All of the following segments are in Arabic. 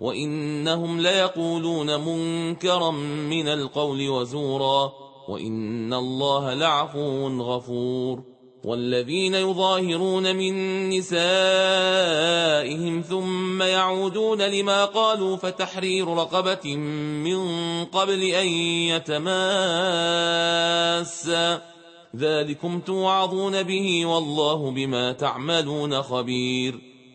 وإنهم ليقولون منكرا من القول وزورا وإن الله لعفو غفور والذين يظاهرون من نسائهم ثم يعودون لما قالوا فتحرير رقبة من قبل أن يتماسا ذلكم توعظون به والله بما تعملون خبير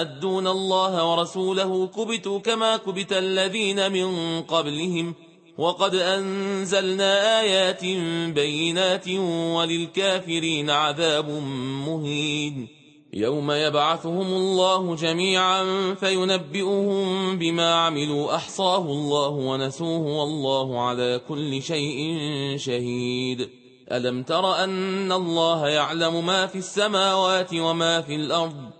يحادون الله ورسوله كبتوا كما كبت الذين من قبلهم وقد أنزلنا آيات بينات وللكافرين عذاب مهين. يوم يبعثهم الله جميعا فينبئهم بما عملوا أحصاه الله ونسوه والله على كل شيء شهيد. ألم تر أن الله يعلم ما في السماوات وما في الأرض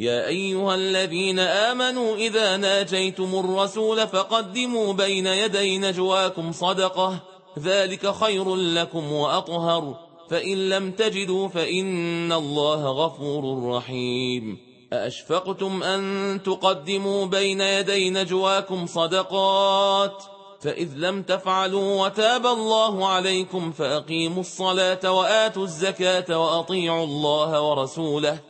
يا أيها الذين آمنوا إذا ناجيتم الرسول فقدموا بين يدي نجواكم صدقة ذلك خير لكم وأطهر فإن لم تجدوا فإن الله غفور رحيم. أأشفقتم أن تقدموا بين يدي نجواكم صدقات؟ فإذ لم تفعلوا وتاب الله عليكم فأقيموا الصلاة وآتوا الزكاة وأطيعوا الله ورسوله.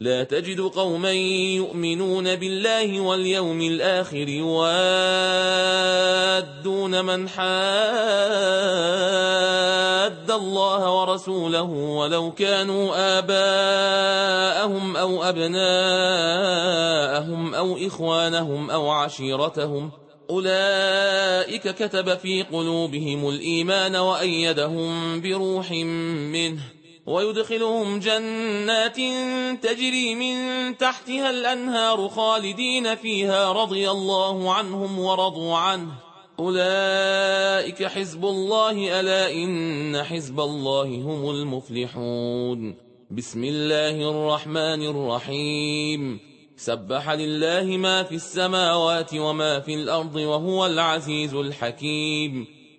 لا تجد قوما يؤمنون بالله واليوم الآخر يوادون من حاد الله ورسوله ولو كانوا آباءهم أو أبناءهم أو إخوانهم أو عشيرتهم أولئك كتب في قلوبهم الإيمان وأيدهم بروح منه ويدخلهم جنات تجري من تحتها الأنهار خالدين فيها رضي الله عنهم ورضوا عنه. أولئك حزب الله ألا إن حزب الله هم المفلحون. بسم الله الرحمن الرحيم. سبح لله ما في السماوات وما في الأرض وهو العزيز الحكيم.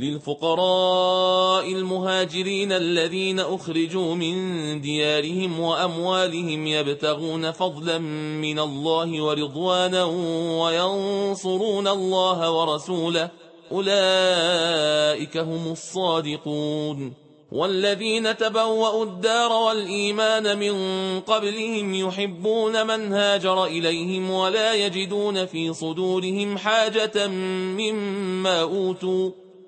للفقراء المهاجرين الذين أخرجوا من ديارهم وأموالهم يبتغون فضلا من الله ورضوانا وينصرون الله ورسوله. أولئك هم الصادقون. والذين تبوأوا الدار والإيمان من قبلهم يحبون من هاجر إليهم ولا يجدون في صدورهم حاجة مما أوتوا.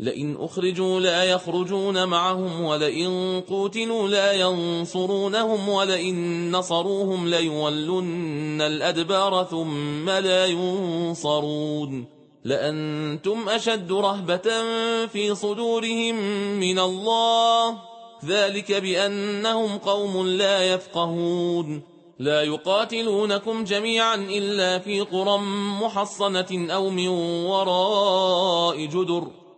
لئن أخرجوا لا يخرجون معهم ولئن قوتلوا لا ينصرونهم ولئن نصروهم ليولن الأدبار ثم لا ينصرون لأنتم أشد رهبة في صدورهم من الله ذلك بأنهم قوم لا يفقهون لا يقاتلونكم جميعا إلا في قرى محصنة أو من وراء جدر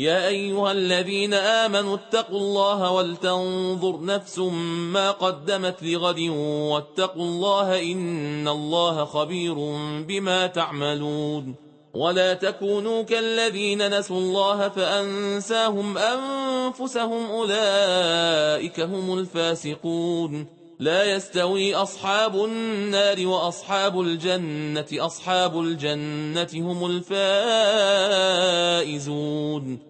يا أيها الذين آمنوا اتقوا الله ولتنظر نفس ما قدمت لغد واتقوا الله إن الله خبير بما تعملون ولا تكونوا كالذين نسوا الله فأنساهم أنفسهم أولئك هم الفاسقون لا يستوي أصحاب النار وأصحاب الجنة أصحاب الجنة هم الفائزون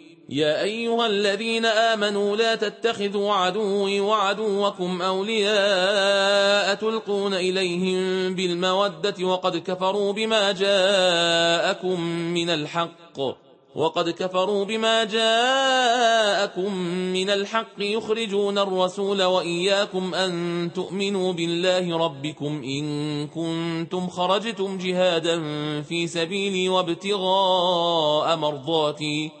يا أيها الذين آمنوا لا تتخذوا عدوي وعدوكم أولياء تلقون إليهم بالمودة وقد كفروا بما جاءكم من الحق. وقد كفروا بما جاءكم من الحق. يخرجون الرسول وإياكم أن تؤمنوا بالله ربكم إن كنتم خرجتم جهادا في سبيلي وابتغاء مرضاتي.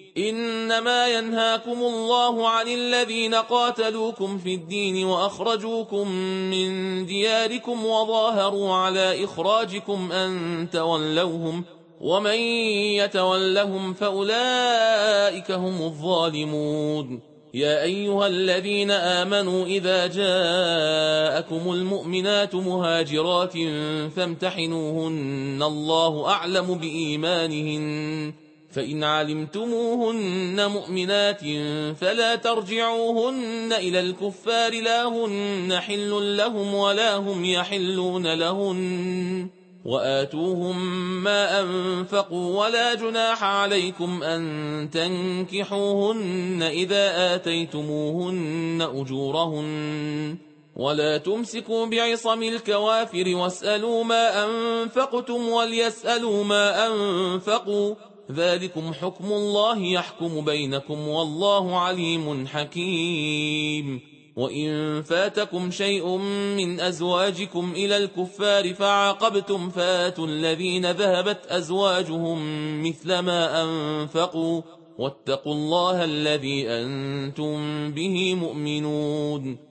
إنما ينهاكم الله عن الذين قاتلوكم في الدين وأخرجوكم من دياركم وظاهروا على إخراجكم أن تولوهم ومن يتولهم فأولئك هم الظالمون. يا أيها الذين آمنوا إذا جاءكم المؤمنات مهاجرات فامتحنوهن الله أعلم بإيمانهن. فإن علمتموهن مؤمنات فلا ترجعوهن إلى الكفار لا هن حل لهم ولا هم يحلون لهن. وآتوهم ما أنفقوا ولا جناح عليكم أن تنكحوهن إذا آتيتموهن أجورهن. ولا تمسكوا بعصم الكوافر واسألوا ما أنفقتم وليسألوا ما أنفقوا. ذلكم حكم الله يحكم بينكم والله عليم حكيم. وإن فاتكم شيء من أزواجكم إلى الكفار فعاقبتم فاتوا الذين ذهبت أزواجهم مثل ما أنفقوا واتقوا الله الذي أنتم به مؤمنون.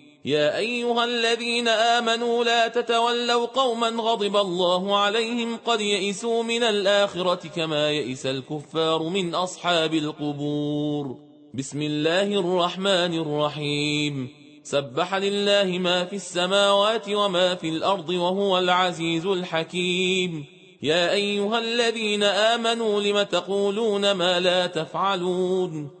يا أيها الذين آمنوا لا تتولوا قوما غضب الله عليهم قد يئسوا من الآخرة كما يئس الكفار من أصحاب القبور. بسم الله الرحمن الرحيم. سبح لله ما في السماوات وما في الأرض وهو العزيز الحكيم. يا أيها الذين آمنوا لم تقولون ما لا تفعلون؟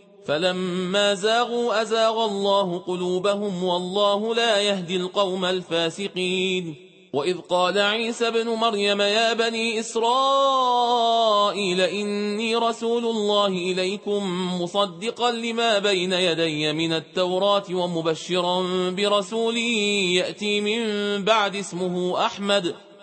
فلما زاغوا أزاغ الله قلوبهم والله لا يهدي القوم الفاسقين. وإذ قال عيسى بن مريم يا بني إسرائيل إني رسول الله إليكم مصدقا لما بين يدي من التوراة ومبشرا برسول يأتي من بعد اسمه أحمد.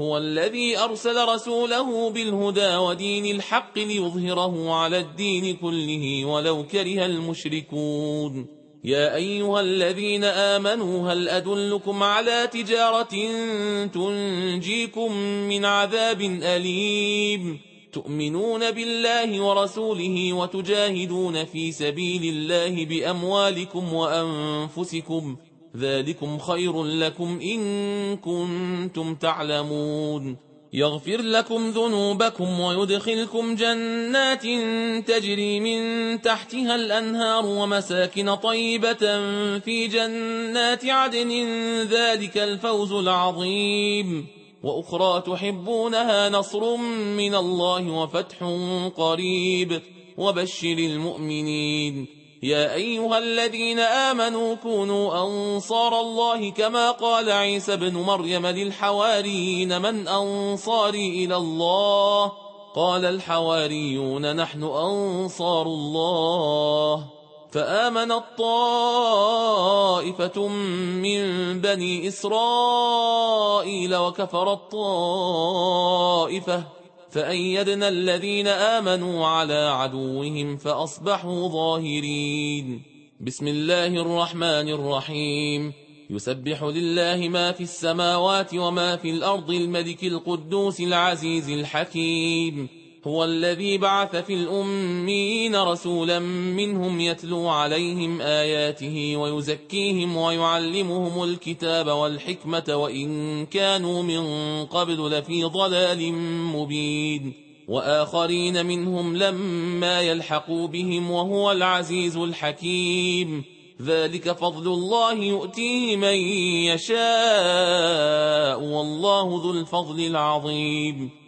هو الذي أرسل رسوله بالهدى ودين الحق ليظهره على الدين كله ولو كره المشركون. يا أيها الذين آمنوا هل أدلكم على تجارة تنجيكم من عذاب أليم؟ تؤمنون بالله ورسوله وتجاهدون في سبيل الله بأموالكم وأنفسكم. ذلكم خير لكم إن كنتم تعلمون. يغفر لكم ذنوبكم ويدخلكم جنات تجري من تحتها الأنهار ومساكن طيبة في جنات عدن. ذلك الفوز العظيم. وأخرى تحبونها نصر من الله وفتح قريب. وبشر المؤمنين. يا أيها الذين آمنوا كونوا أنصار الله كما قال عيسى بن مريم للحواريين من أنصاري إلى الله؟ قال الحواريون نحن أنصار الله. فآمن الطائفة من بني إسرائيل وكفر الطائفة. فأيدنا الذين آمنوا على عدوهم فأصبحوا ظاهرين. بسم الله الرحمن الرحيم. يسبح لله ما في السماوات وما في الأرض الملك القدوس العزيز الحكيم. هو الذي بعث في الأمين رسولا منهم يتلو عليهم آياته ويزكيهم ويعلمهم الكتاب والحكمة وإن كانوا من قبل لفي ضلال مبين. وآخرين منهم لما يلحقوا بهم وهو العزيز الحكيم. ذلك فضل الله يؤتيه من يشاء والله ذو الفضل العظيم.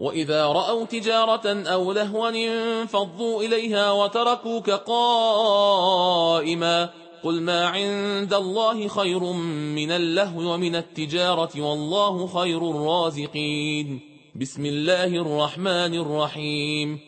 وإذا رأوا تجارة أو لهوا انفضوا إليها وتركوك قائما قل ما عند الله خير من اللهو ومن التجارة والله خير الرازقين. بسم الله الرحمن الرحيم.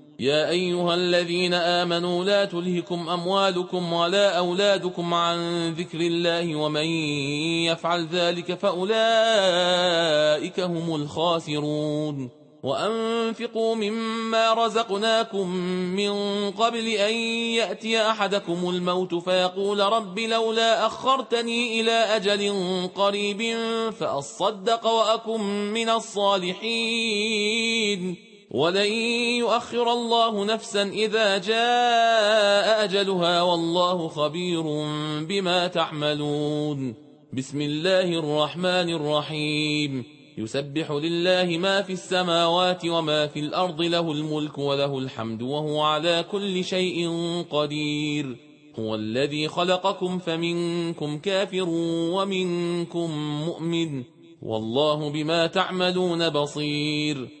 يا أيها الذين آمنوا لا تلهكم أموالكم ولا أولادكم عن ذكر الله ومن يفعل ذلك فأولئك هم الخاسرون. وأنفقوا مما رزقناكم من قبل أن يأتي أحدكم الموت فيقول رب لولا أخرتني إلى أجل قريب فأصدق وأكن من الصالحين. ولن يؤخر الله نفسا إذا جاء أجلها والله خبير بما تعملون بسم الله الرحمن الرحيم يسبح لله ما في السماوات وما في الأرض له الملك وله الحمد وهو على كل شيء قدير هو الذي خلقكم فمنكم كافر ومنكم مؤمن والله بما تعملون بصير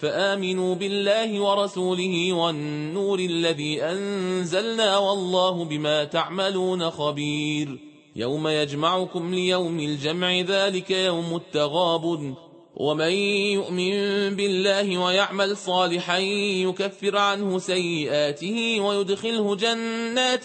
فآمنوا بالله ورسوله والنور الذي أنزلنا والله بما تعملون خبير. يوم يجمعكم ليوم الجمع ذلك يوم التغابن ومن يؤمن بالله ويعمل صالحا يكفر عنه سيئاته ويدخله جنات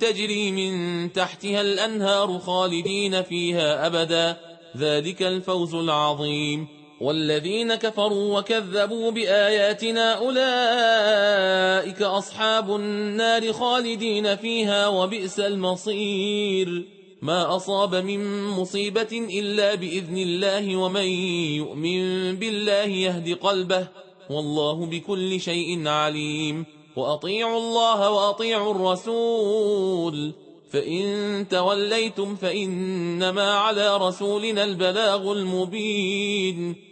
تجري من تحتها الأنهار خالدين فيها أبدا. ذلك الفوز العظيم. والذين كفروا وكذبوا بآياتنا أولئك أصحاب النار خالدين فيها وبئس المصير. ما أصاب من مصيبة إلا بإذن الله ومن يؤمن بالله يهد قلبه. والله بكل شيء عليم. وأطيعوا الله وأطيعوا الرسول. فإن توليتم فإنما على رسولنا البلاغ المبين.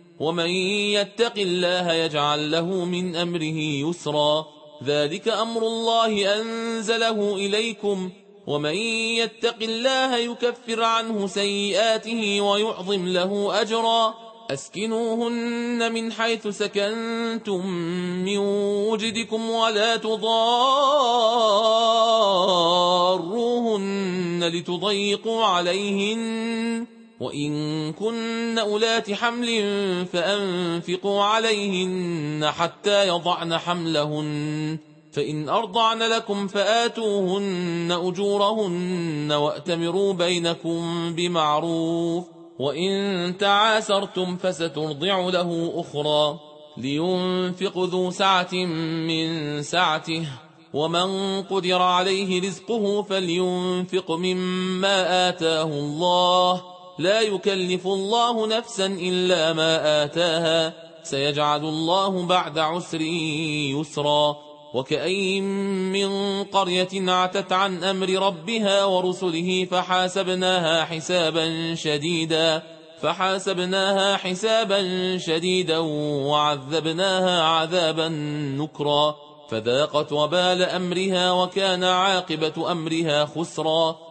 ومن يتق الله يجعل له من أمره يسرا. ذلك أمر الله أنزله إليكم. ومن يتق الله يكفر عنه سيئاته ويعظم له أجرا. أسكنوهن من حيث سكنتم من وجدكم ولا تضاروهن لتضيقوا عليهن. وإن كن أولات حمل فأنفقوا عليهن حتى يضعن حملهن فإن أرضعن لكم فآتوهن أجورهن وأتمروا بينكم بمعروف وإن تعاسرتم فسترضع له أخرى لينفق ذو سعة من سعته ومن قدر عليه رزقه فلينفق مما آتاه الله لا يكلف الله نفسا إلا ما آتاها. سيجعل الله بعد عسر يسرا. وكأين من قرية عتت عن أمر ربها ورسله فحاسبناها حسابا شديدا. فحاسبناها حسابا شديدا وعذبناها عذابا نكرا. فذاقت وبال أمرها وكان عاقبة أمرها خسرا.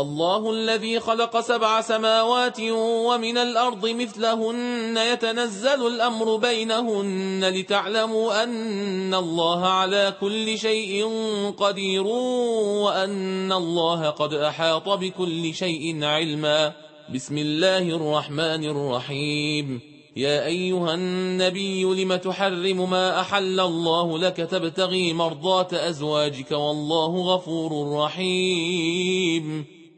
الله الذي خلق سبع سماوات ومن الأرض مثلهن يتنزل الأمر بينهن لتعلموا أن الله على كل شيء قدير وأن الله قد أحاط بكل شيء علما. بسم الله الرحمن الرحيم. يا أيها النبي لم تحرم ما أحل الله لك تبتغي مرضات أزواجك والله غفور رحيم.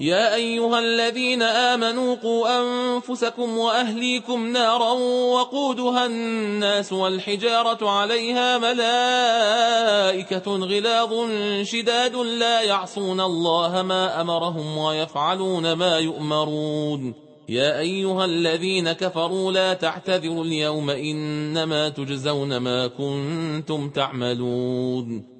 يا أيها الذين آمنوا قوا أنفسكم وأهليكم نارا وقودها الناس والحجارة عليها ملائكة غلاظ شداد لا يعصون الله ما أمرهم ويفعلون ما يؤمرون. يا أيها الذين كفروا لا تعتذروا اليوم إنما تجزون ما كنتم تعملون.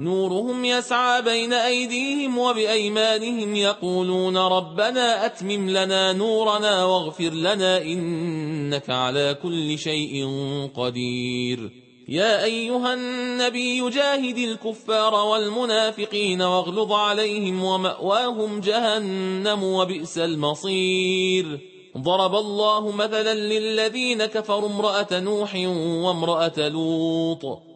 نورهم يسعى بين أيديهم وبأيمانهم يقولون ربنا أتمم لنا نورنا واغفر لنا إنك على كل شيء قدير. يا أيها النبي جاهد الكفار والمنافقين واغلظ عليهم ومأواهم جهنم وبئس المصير. ضرب الله مثلا للذين كفروا امرأة نوح وامرأة لوط.